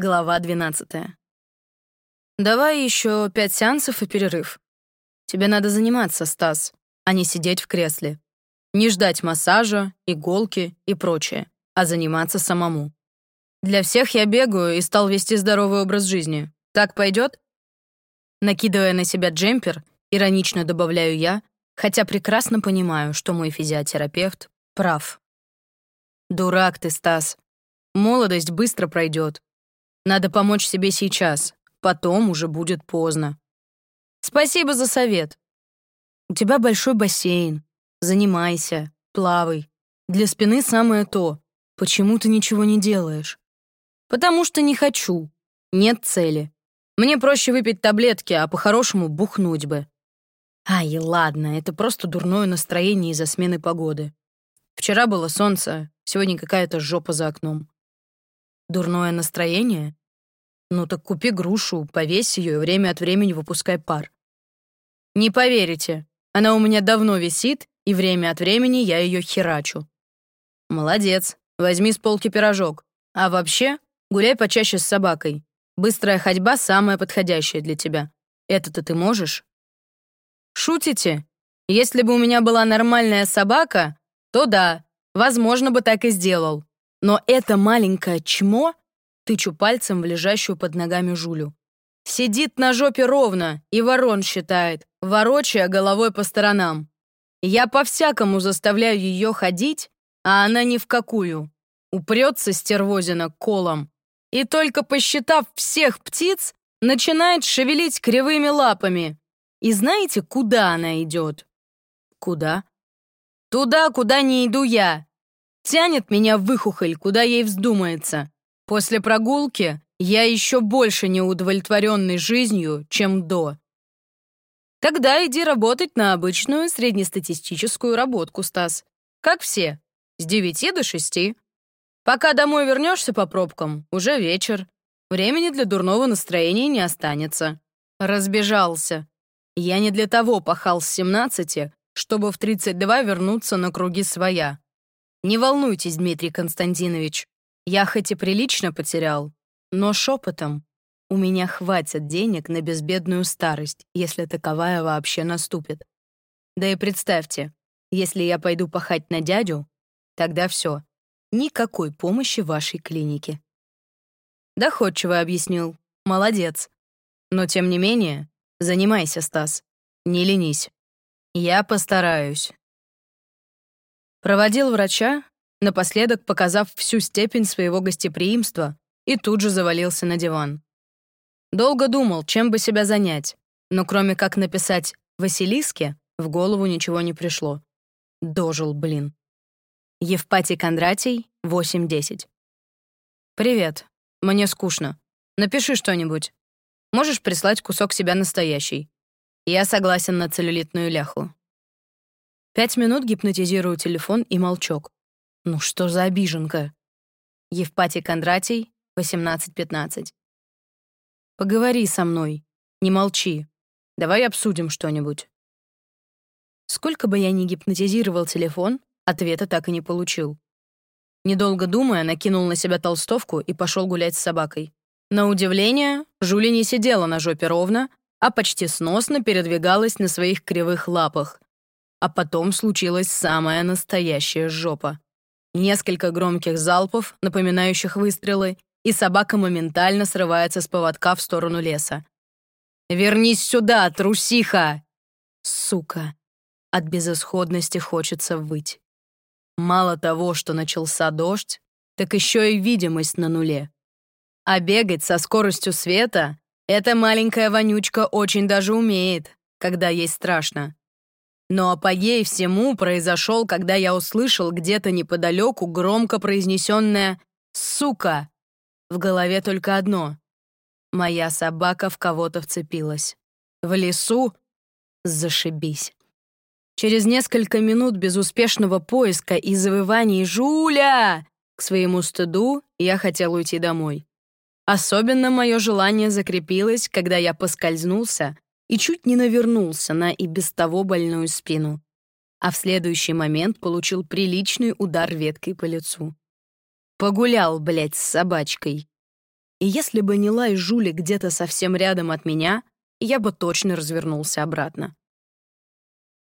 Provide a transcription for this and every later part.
Глава 12. Давай еще пять сеансов и перерыв. Тебе надо заниматься, Стас, а не сидеть в кресле. Не ждать массажа, иголки и прочее, а заниматься самому. Для всех я бегаю и стал вести здоровый образ жизни. Так пойдет? Накидывая на себя джемпер, иронично добавляю я, хотя прекрасно понимаю, что мой физиотерапевт прав. Дурак ты, Стас. Молодость быстро пройдет, надо помочь себе сейчас, потом уже будет поздно. Спасибо за совет. У тебя большой бассейн. Занимайся, плавай. Для спины самое то. Почему ты ничего не делаешь? Потому что не хочу. Нет цели. Мне проще выпить таблетки, а по-хорошему бухнуть бы. Ай, ладно, это просто дурное настроение из-за смены погоды. Вчера было солнце, сегодня какая-то жопа за окном. Дурное настроение? Ну так купи грушу, повесь ее и время от времени выпускай пар. Не поверите, она у меня давно висит, и время от времени я ее херачу. Молодец, возьми с полки пирожок. А вообще, гуляй почаще с собакой. Быстрая ходьба самая подходящая для тебя. Это-то ты можешь? Шутите? Если бы у меня была нормальная собака, то да, возможно бы так и сделал. Но это маленькое чмо Тычу пальцем в лежащую под ногами Жулю. Сидит на жопе ровно и ворон считает, ворочая головой по сторонам. Я по-всякому заставляю ее ходить, а она ни в какую. Упрется стервозина колом. И только посчитав всех птиц, начинает шевелить кривыми лапами. И знаете, куда она идет? Куда? Туда, куда не иду я. Тянет меня выхухоль, куда ей вздумается. После прогулки я еще больше неудовлетворенный жизнью, чем до. Тогда иди работать на обычную среднестатистическую работку, Стас. Как все, с девяти до шести. Пока домой вернешься по пробкам, уже вечер. Времени для дурного настроения не останется. Разбежался. Я не для того пахал с 17, чтобы в 32 вернуться на круги своя. Не волнуйтесь, Дмитрий Константинович. Я хоть и прилично потерял, но шепотом. У меня хватит денег на безбедную старость, если таковая вообще наступит. Да и представьте, если я пойду пахать на дядю, тогда все, никакой помощи вашей клинике. Доходчиво объяснил. Молодец. Но тем не менее, занимайся, Стас. Не ленись. Я постараюсь. Проводил врача, напоследок показав всю степень своего гостеприимства, и тут же завалился на диван. Долго думал, чем бы себя занять, но кроме как написать «Василиске» в голову ничего не пришло. Дожил, блин. Евпатий Кондратий, 8-10. «Привет. Мне скучно. Напиши что-нибудь. Можешь прислать кусок себя настоящий. Я согласен на целлюлитную ляху». Пять минут гипнотизирую телефон и молчок. Ну что за обиженка? Евпатий Кондратий, 18-15. Поговори со мной, не молчи. Давай обсудим что-нибудь. Сколько бы я ни гипнотизировал телефон, ответа так и не получил. Недолго думая, накинул на себя толстовку и пошел гулять с собакой. На удивление, Жули не сидела на жопе ровно, а почти сносно передвигалась на своих кривых лапах. А потом случилась самая настоящая жопа. Несколько громких залпов, напоминающих выстрелы, и собака моментально срывается с поводка в сторону леса. «Вернись сюда, трусиха!» Сука. От безысходности хочется выть. Мало того, что начался дождь, так еще и видимость на нуле. А бегать со скоростью света эта маленькая вонючка очень даже умеет, когда ей страшно. Но апогей всему произошел, когда я услышал где-то неподалеку громко произнесенное «Сука!». В голове только одно. Моя собака в кого-то вцепилась. В лесу? Зашибись. Через несколько минут безуспешного поиска и завываний «Жуля!» к своему стыду я хотел уйти домой. Особенно мое желание закрепилось, когда я поскользнулся и чуть не навернулся на и без того больную спину. А в следующий момент получил приличный удар веткой по лицу. Погулял, блядь, с собачкой. И если бы не лай Жули где-то совсем рядом от меня, я бы точно развернулся обратно.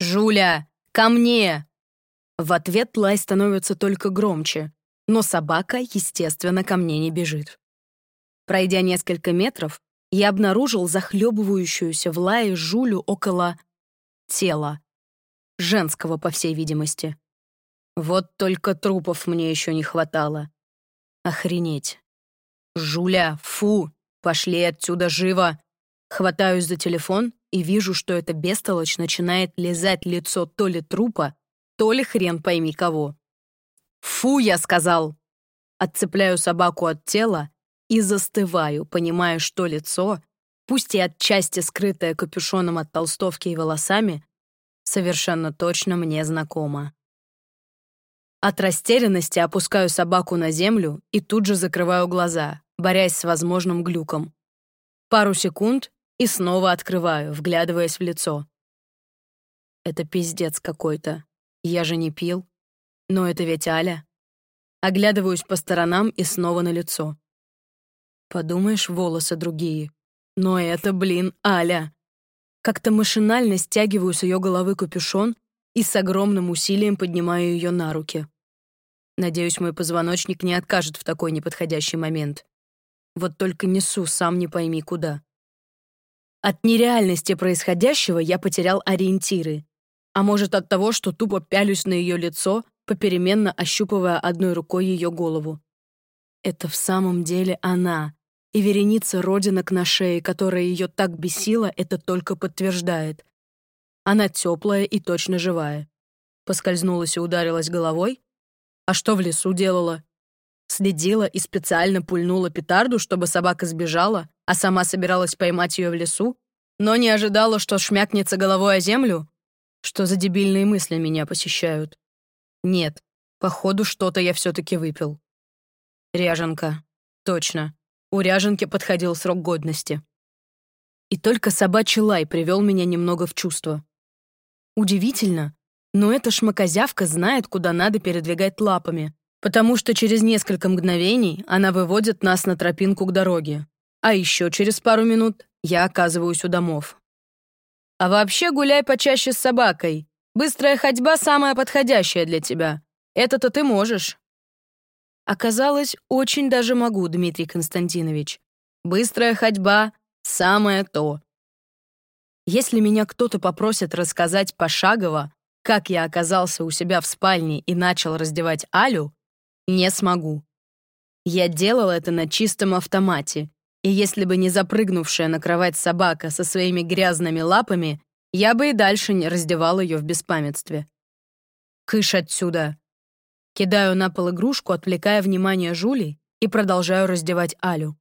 «Жуля, ко мне!» В ответ лай становится только громче, но собака, естественно, ко мне не бежит. Пройдя несколько метров, я обнаружил захлебывающуюся в лае Жулю около тела. Женского, по всей видимости. Вот только трупов мне еще не хватало. Охренеть. «Жуля, фу! Пошли отсюда живо!» Хватаюсь за телефон и вижу, что эта бестолочь начинает лизать лицо то ли трупа, то ли хрен пойми кого. «Фу!» — я сказал. Отцепляю собаку от тела и застываю, понимая, что лицо, пусть и отчасти скрытое капюшоном от толстовки и волосами, совершенно точно мне знакомо. От растерянности опускаю собаку на землю и тут же закрываю глаза, борясь с возможным глюком. Пару секунд и снова открываю, вглядываясь в лицо. Это пиздец какой-то. Я же не пил. Но это ведь Аля. Оглядываюсь по сторонам и снова на лицо. Подумаешь, волосы другие. Но это, блин, Аля. Как-то машинально стягиваю с ее головы капюшон и с огромным усилием поднимаю ее на руки. Надеюсь, мой позвоночник не откажет в такой неподходящий момент. Вот только несу, сам не пойми куда. От нереальности происходящего я потерял ориентиры. А может, от того, что тупо пялюсь на ее лицо, попеременно ощупывая одной рукой ее голову. Это в самом деле она. И вереница родинок на шее, которая ее так бесила, это только подтверждает. Она теплая и точно живая. Поскользнулась и ударилась головой, а что в лесу делала? Следила и специально пульнула петарду, чтобы собака сбежала, а сама собиралась поймать ее в лесу, но не ожидала, что шмякнется головой о землю? Что за дебильные мысли меня посещают? Нет, походу, что-то я все-таки выпил. Ряженка. Точно. У ряженки подходил срок годности. И только собачий лай привел меня немного в чувство. Удивительно, но эта шмакозявка знает, куда надо передвигать лапами, потому что через несколько мгновений она выводит нас на тропинку к дороге. А еще через пару минут я оказываюсь у домов. А вообще гуляй почаще с собакой. Быстрая ходьба самая подходящая для тебя. Это-то ты можешь. Оказалось, очень даже могу, Дмитрий Константинович. Быстрая ходьба — самое то. Если меня кто-то попросит рассказать пошагово, как я оказался у себя в спальне и начал раздевать Алю, не смогу. Я делал это на чистом автомате, и если бы не запрыгнувшая на кровать собака со своими грязными лапами, я бы и дальше не раздевал ее в беспамятстве. «Кыш отсюда!» Кидаю на пол игрушку, отвлекая внимание Жули, и продолжаю раздевать Алю.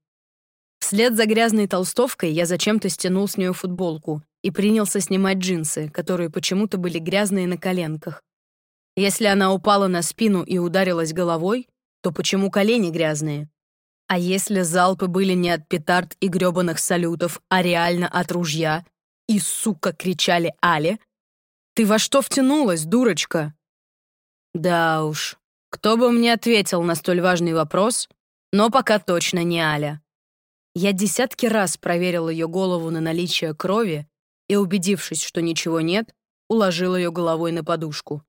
Вслед за грязной толстовкой я зачем-то стянул с нее футболку и принялся снимать джинсы, которые почему-то были грязные на коленках. Если она упала на спину и ударилась головой, то почему колени грязные? А если залпы были не от петард и грёбаных салютов, а реально от ружья, и, сука, кричали Але, «Ты во что втянулась, дурочка?» Да уж, кто бы мне ответил на столь важный вопрос, но пока точно не Аля. Я десятки раз проверил ее голову на наличие крови и, убедившись, что ничего нет, уложил ее головой на подушку.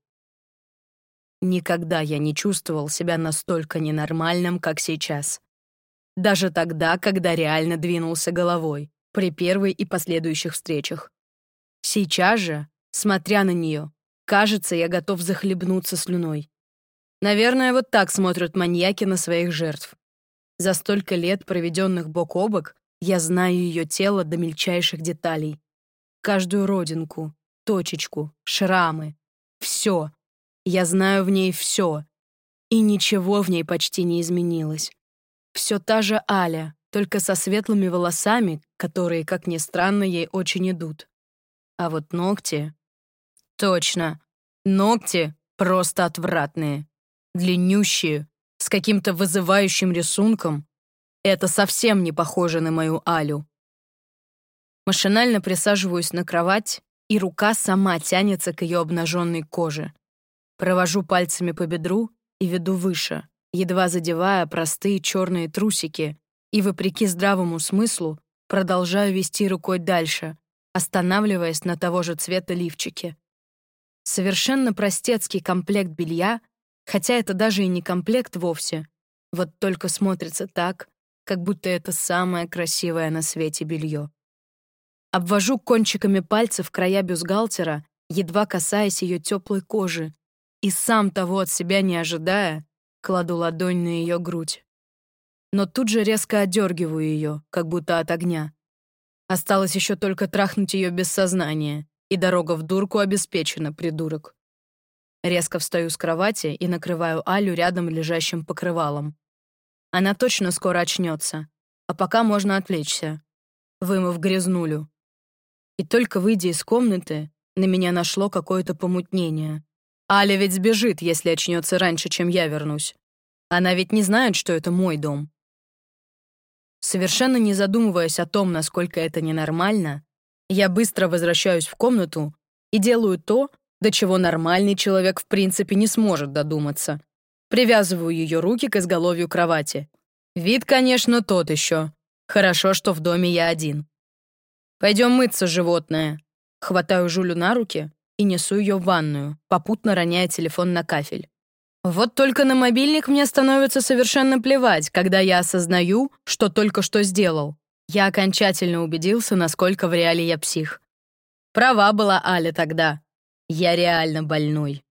Никогда я не чувствовал себя настолько ненормальным, как сейчас. Даже тогда, когда реально двинулся головой, при первой и последующих встречах. Сейчас же, смотря на нее, кажется, я готов захлебнуться слюной. Наверное, вот так смотрят маньяки на своих жертв. За столько лет, проведенных бок о бок, я знаю ее тело до мельчайших деталей. Каждую родинку, точечку, шрамы. Все. Я знаю в ней все. И ничего в ней почти не изменилось. Все та же Аля, только со светлыми волосами, которые, как ни странно, ей очень идут. А вот ногти... Точно. Ногти просто отвратные. Длиннющие, с каким-то вызывающим рисунком. Это совсем не похоже на мою Алю. Машинально присаживаюсь на кровать, и рука сама тянется к ее обнаженной коже. Провожу пальцами по бедру и веду выше, едва задевая простые черные трусики, и, вопреки здравому смыслу, продолжаю вести рукой дальше, останавливаясь на того же цвета лифчике. Совершенно простецкий комплект белья, хотя это даже и не комплект вовсе, вот только смотрится так, как будто это самое красивое на свете белье. Обвожу кончиками пальцев края бюстгальтера, едва касаясь ее теплой кожи, и сам того от себя не ожидая, кладу ладонь на ее грудь. Но тут же резко отдергиваю ее, как будто от огня. Осталось еще только трахнуть ее без сознания, и дорога в дурку обеспечена, придурок. Резко встаю с кровати и накрываю Алю рядом лежащим покрывалом. Она точно скоро очнется, а пока можно отвлечься, вымыв грязнулю. И только выйдя из комнаты, на меня нашло какое-то помутнение. Аля ведь сбежит, если очнется раньше, чем я вернусь. Она ведь не знает, что это мой дом. Совершенно не задумываясь о том, насколько это ненормально, я быстро возвращаюсь в комнату и делаю то, до чего нормальный человек в принципе не сможет додуматься. Привязываю ее руки к изголовью кровати. Вид, конечно, тот еще. Хорошо, что в доме я один. Пойдем мыться, животное. Хватаю Жулю на руки и несу ее в ванную, попутно роняя телефон на кафель. Вот только на мобильник мне становится совершенно плевать, когда я осознаю, что только что сделал. Я окончательно убедился, насколько в реале я псих. Права была Аля тогда. Я реально больной.